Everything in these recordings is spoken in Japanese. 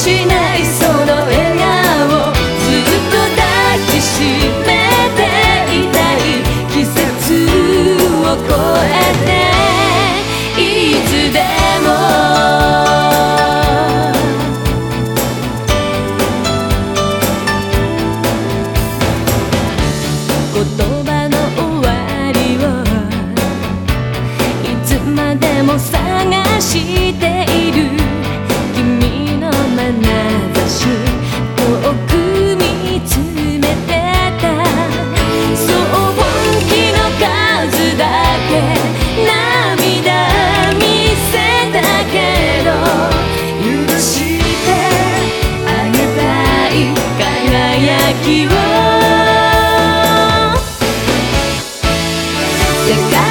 しないその笑顔ずっと抱きしめていたい季節を超えていつでも言葉の終わりをいつまでも探している Чекай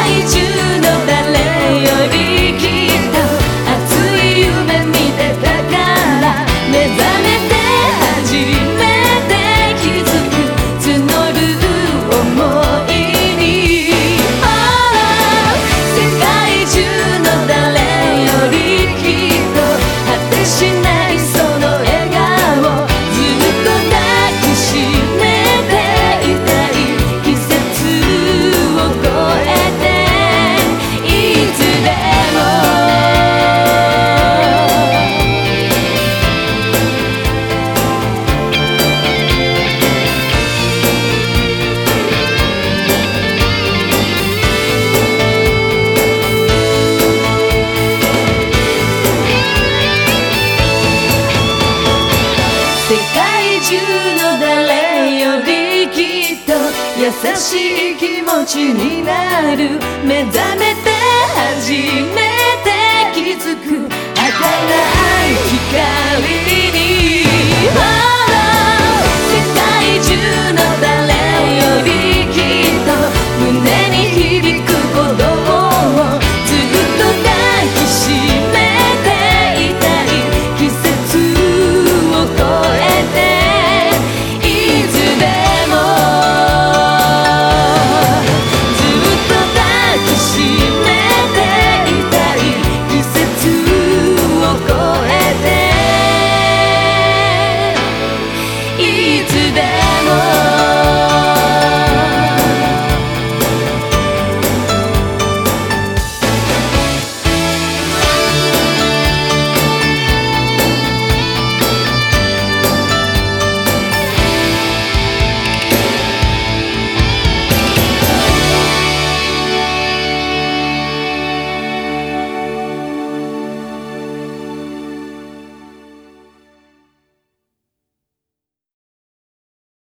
中の誰よりきっと優しい気持ちになる。目覚めて初め